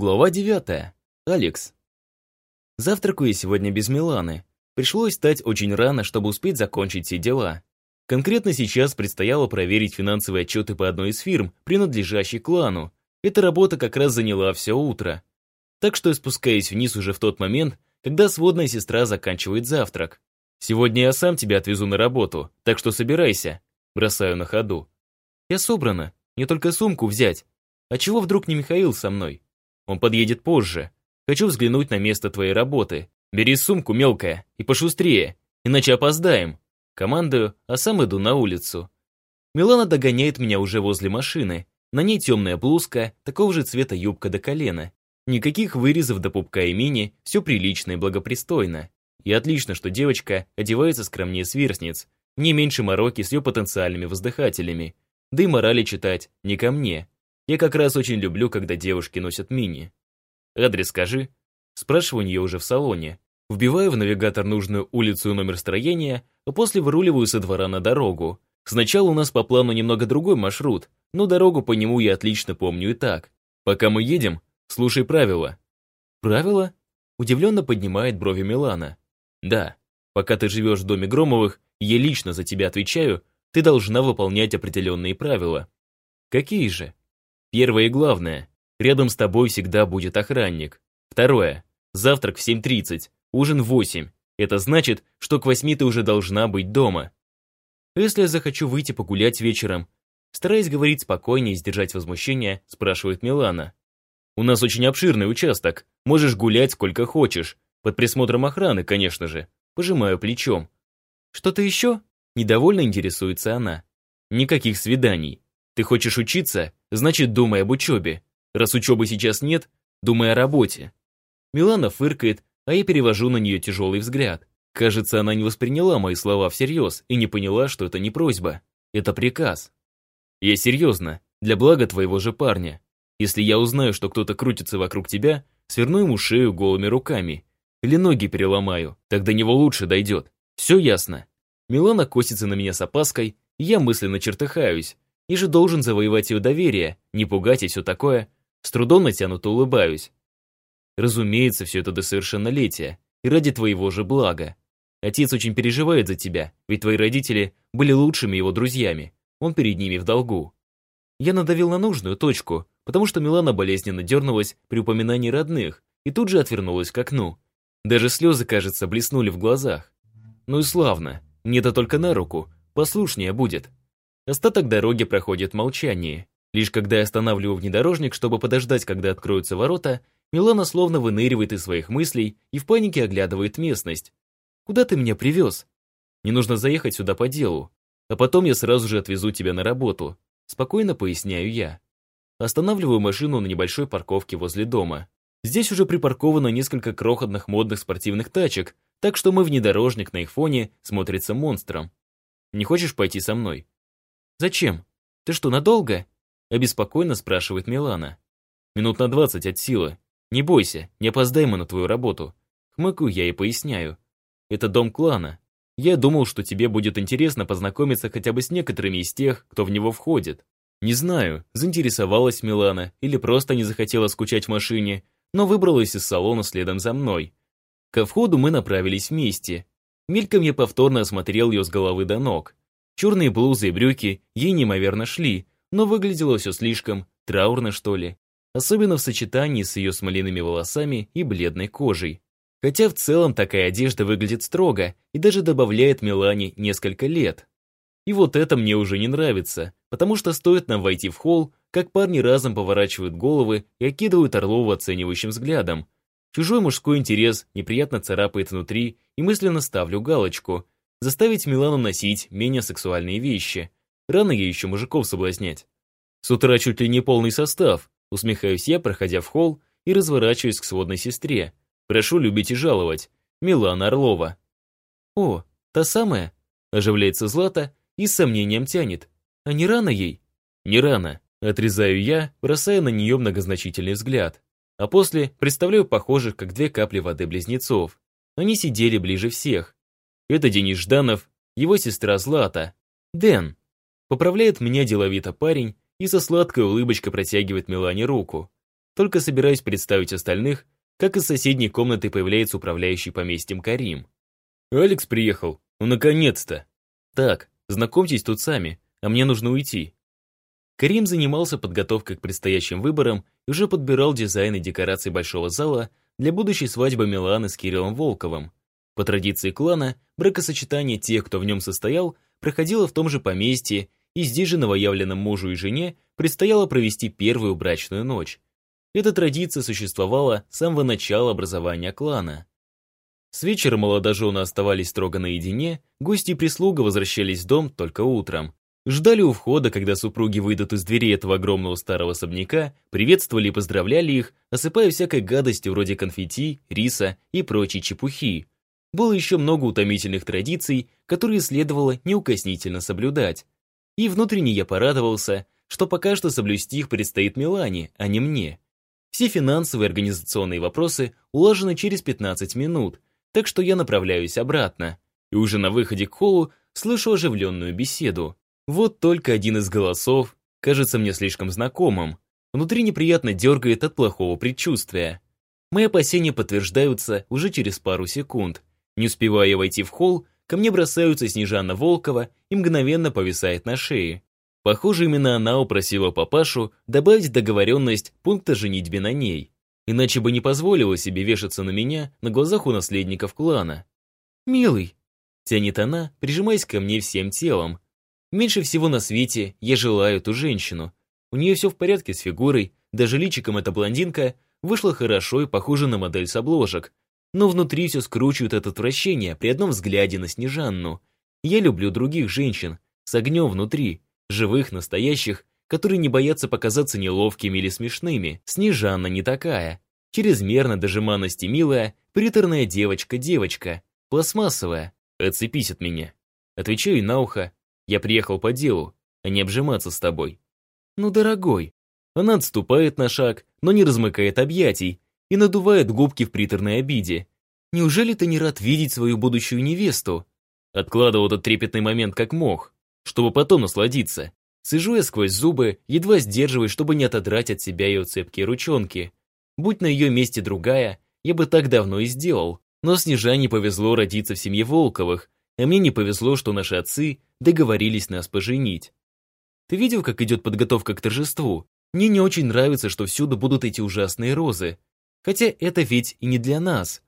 Глава 9. Алекс. Завтракаю сегодня без Миланы. Пришлось встать очень рано, чтобы успеть закончить все дела. Конкретно сейчас предстояло проверить финансовые отчеты по одной из фирм, принадлежащей клану. Эта работа как раз заняла все утро. Так что я спускаюсь вниз уже в тот момент, когда сводная сестра заканчивает завтрак. «Сегодня я сам тебя отвезу на работу, так что собирайся», бросаю на ходу. «Я собрана, мне только сумку взять. А чего вдруг не Михаил со мной?» Он подъедет позже. Хочу взглянуть на место твоей работы. Бери сумку, мелкая, и пошустрее, иначе опоздаем. Командую, а сам иду на улицу. Милана догоняет меня уже возле машины. На ней темная блузка, такого же цвета юбка до колена. Никаких вырезов до пупка и мини, все прилично и благопристойно. И отлично, что девочка одевается скромнее сверстниц, не меньше мороки с ее потенциальными воздыхателями. Да и морали читать не ко мне. Я как раз очень люблю, когда девушки носят мини. Адрес скажи. Спрашиваю у нее уже в салоне. Вбиваю в навигатор нужную улицу и номер строения, а после выруливаю со двора на дорогу. Сначала у нас по плану немного другой маршрут, но дорогу по нему я отлично помню и так. Пока мы едем, слушай правила. Правила? Удивленно поднимает брови Милана. Да, пока ты живешь в доме Громовых, я лично за тебя отвечаю, ты должна выполнять определенные правила. Какие же? Первое и главное. Рядом с тобой всегда будет охранник. Второе. Завтрак в 7.30, ужин в 8. Это значит, что к 8 ты уже должна быть дома. Если я захочу выйти погулять вечером, стараясь говорить спокойнее и сдержать возмущение, спрашивает Милана. У нас очень обширный участок, можешь гулять сколько хочешь. Под присмотром охраны, конечно же. Пожимаю плечом. Что-то еще? Недовольно интересуется она. Никаких свиданий. Ты хочешь учиться? Значит, думай об учебе. Раз учебы сейчас нет, думай о работе. Милана фыркает, а я перевожу на нее тяжелый взгляд. Кажется, она не восприняла мои слова всерьез и не поняла, что это не просьба. Это приказ. Я серьезно, для блага твоего же парня. Если я узнаю, что кто-то крутится вокруг тебя, сверну ему шею голыми руками. Или ноги переломаю, до него лучше дойдет. Все ясно. Милана косится на меня с опаской, и я мысленно чертыхаюсь, и же должен завоевать ее доверие, не пугать и все такое. С трудом натянуто улыбаюсь. Разумеется, все это до совершеннолетия, и ради твоего же блага. Отец очень переживает за тебя, ведь твои родители были лучшими его друзьями. Он перед ними в долгу. Я надавил на нужную точку, потому что Милана болезненно дернулась при упоминании родных и тут же отвернулась к окну. Даже слезы, кажется, блеснули в глазах. Ну и славно, мне-то только на руку, послушнее будет. Остаток дороги проходит в молчании. Лишь когда я останавливаю внедорожник, чтобы подождать, когда откроются ворота, Милана словно выныривает из своих мыслей и в панике оглядывает местность. «Куда ты меня привез?» «Не нужно заехать сюда по делу. А потом я сразу же отвезу тебя на работу», спокойно поясняю я. Останавливаю машину на небольшой парковке возле дома. Здесь уже припарковано несколько крохотных модных спортивных тачек, так что мой внедорожник на их фоне смотрится монстром. «Не хочешь пойти со мной?» «Зачем? Ты что, надолго?» Обеспокоенно спрашивает Милана. «Минут на двадцать от силы. Не бойся, не опоздаем мы на твою работу». Хмыкаю я и поясняю. «Это дом клана. Я думал, что тебе будет интересно познакомиться хотя бы с некоторыми из тех, кто в него входит. Не знаю, заинтересовалась Милана или просто не захотела скучать в машине, но выбралась из салона следом за мной. Ко входу мы направились вместе. Мельком я повторно осмотрел ее с головы до ног. Черные блузы и брюки ей неимоверно шли, но выглядело все слишком траурно, что ли. Особенно в сочетании с ее смоляными волосами и бледной кожей. Хотя в целом такая одежда выглядит строго и даже добавляет Милане несколько лет. И вот это мне уже не нравится, потому что стоит нам войти в холл, как парни разом поворачивают головы и окидывают Орлову оценивающим взглядом. Чужой мужской интерес неприятно царапает внутри, и мысленно ставлю галочку – Заставить Милану носить менее сексуальные вещи. Рано ей еще мужиков соблазнять. С утра чуть ли не полный состав. Усмехаюсь я, проходя в холл и разворачиваюсь к сводной сестре. Прошу любить и жаловать. Милана Орлова. О, та самая? Оживляется Злата и с сомнением тянет. А не рано ей? Не рано. Отрезаю я, бросая на нее многозначительный взгляд. А после представляю похожих, как две капли воды близнецов. Они сидели ближе всех, это Денис Жданов, его сестра Злата. Дэн. Поправляет меня деловито парень и со сладкой улыбочкой протягивает Милане руку. только собираюсь представить остальных, как из соседней комнаты появляется управляющий поместьем Карим. «Алекс приехал. Ну, наконец-то!» «Так, знакомьтесь тут сами, а мне нужно уйти». Карим занимался подготовкой к предстоящим выборам и уже подбирал дизайн и декорации большого зала для будущей свадьбы Миланы с Кириллом Волковым. По традиции клана, бракосочетание тех, кто в нем состоял, проходило в том же поместье, и здесь же новоявленным мужу и жене предстояло провести первую брачную ночь. Эта традиция существовала с самого начала образования клана. С вечера молодожены оставались строго наедине, гости и прислуга возвращались в дом только утром. Ждали у входа, когда супруги выйдут из двери этого огромного старого особняка, приветствовали и поздравляли их, осыпая всякой гадостью вроде конфетти, риса и прочей чепухи. Было еще много утомительных традиций, которые следовало неукоснительно соблюдать. И внутренне я порадовался, что пока что соблюсти их предстоит Милане, а не мне. Все финансовые и организационные вопросы улажены через 15 минут, так что я направляюсь обратно. И уже на выходе к холлу слышу оживленную беседу. Вот только один из голосов кажется мне слишком знакомым. Внутри неприятно дергает от плохого предчувствия. Мои опасения подтверждаются уже через пару секунд. Не успевая войти в холл, ко мне бросаются Снежана Волкова и мгновенно повисает на шее. Похоже, именно она упросила папашу добавить договоренность пункта женитьбе на ней. Иначе бы не позволила себе вешаться на меня на глазах у наследников клана. «Милый», — тянет она, прижимаясь ко мне всем телом. «Меньше всего на свете я желаю эту женщину. У нее все в порядке с фигурой, даже личиком эта блондинка вышла хорошо и похожа на модель с обложек. Но внутри все скручивает от отвращения при одном взгляде на Снежанну. Я люблю других женщин, с огнем внутри, живых, настоящих, которые не боятся показаться неловкими или смешными. Снежанна не такая. Чрезмерно дожиманности милая, приторная девочка-девочка, пластмассовая. Отцепись от меня. Отвечаю на ухо. Я приехал по делу, а не обжиматься с тобой. Ну, дорогой. Она отступает на шаг, но не размыкает объятий и надувает губки в приторной обиде. Неужели ты не рад видеть свою будущую невесту? Откладывал этот трепетный момент как мог, чтобы потом насладиться. Сижу я сквозь зубы, едва сдерживаясь, чтобы не отодрать от себя ее цепкие ручонки. Будь на ее месте другая, я бы так давно и сделал. Но Снежане повезло родиться в семье Волковых, а мне не повезло, что наши отцы договорились нас поженить. Ты видел, как идет подготовка к торжеству? Мне не очень нравится, что всюду будут эти ужасные розы. Хотя это ведь и не для нас.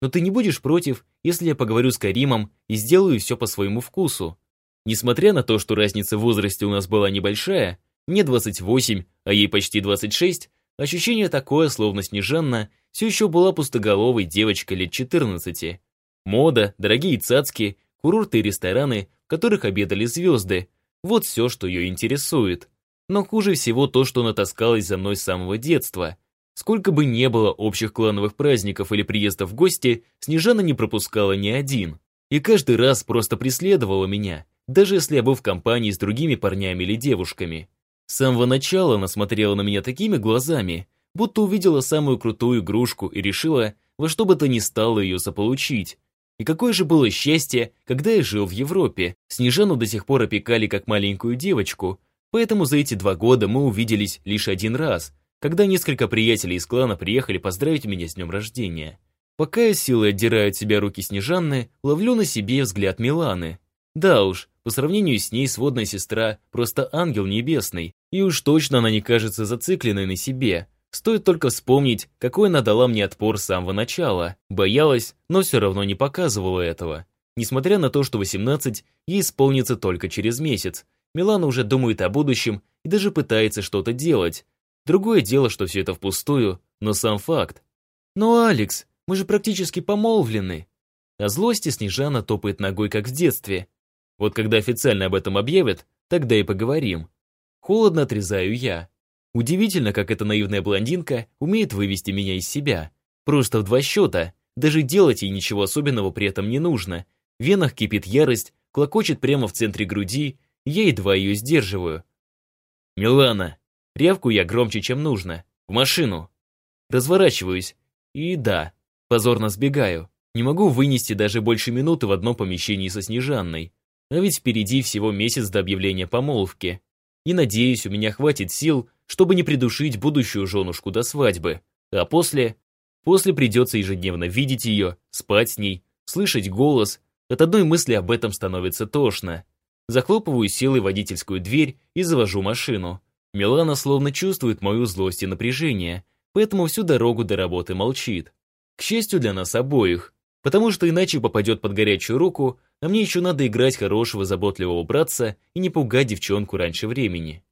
Но ты не будешь против, если я поговорю с Каримом и сделаю все по своему вкусу. Несмотря на то, что разница в возрасте у нас была небольшая, мне 28, а ей почти 26, ощущение такое, словно Снежанна все еще была пустоголовой девочкой лет 14. Мода, дорогие цацки, курорты и рестораны, в которых обедали звезды – вот все, что ее интересует. Но хуже всего то, что она таскалась за мной с самого детства. Сколько бы не было общих клановых праздников или приездов в гости, Снежана не пропускала ни один. И каждый раз просто преследовала меня, даже если я был в компании с другими парнями или девушками. С самого начала она смотрела на меня такими глазами, будто увидела самую крутую игрушку и решила во что бы то ни стало ее заполучить. И какое же было счастье, когда я жил в Европе. Снежану до сих пор опекали как маленькую девочку, поэтому за эти два года мы увиделись лишь один раз, когда несколько приятелей из клана приехали поздравить меня с днем рождения. Пока я силой отдираю от себя руки Снежанны, ловлю на себе взгляд Миланы. Да уж, по сравнению с ней сводная сестра просто ангел небесный, и уж точно она не кажется зацикленной на себе. Стоит только вспомнить, какой она дала мне отпор с самого начала. Боялась, но все равно не показывала этого. Несмотря на то, что 18, ей исполнится только через месяц. Милана уже думает о будущем и даже пытается что-то делать. Другое дело, что все это впустую, но сам факт. «Но, Алекс, мы же практически помолвлены». О злости Снежана топает ногой, как в детстве. Вот когда официально об этом объявят, тогда и поговорим. Холодно отрезаю я. Удивительно, как эта наивная блондинка умеет вывести меня из себя. Просто в два счета. Даже делать ей ничего особенного при этом не нужно. В венах кипит ярость, клокочет прямо в центре груди, я едва ее сдерживаю. «Милана!» Рявку я громче, чем нужно. В машину. Разворачиваюсь. И да, позорно сбегаю. Не могу вынести даже больше минуты в одном помещении со Снежанной. А ведь впереди всего месяц до объявления помолвки. И надеюсь, у меня хватит сил, чтобы не придушить будущую женушку до свадьбы. А после... После придется ежедневно видеть ее, спать с ней, слышать голос. От одной мысли об этом становится тошно. Захлопываю силой водительскую дверь и завожу машину. Милана словно чувствует мою злость и напряжение, поэтому всю дорогу до работы молчит. К счастью для нас обоих, потому что иначе попадет под горячую руку, а мне еще надо играть хорошего заботливого братца и не пугать девчонку раньше времени.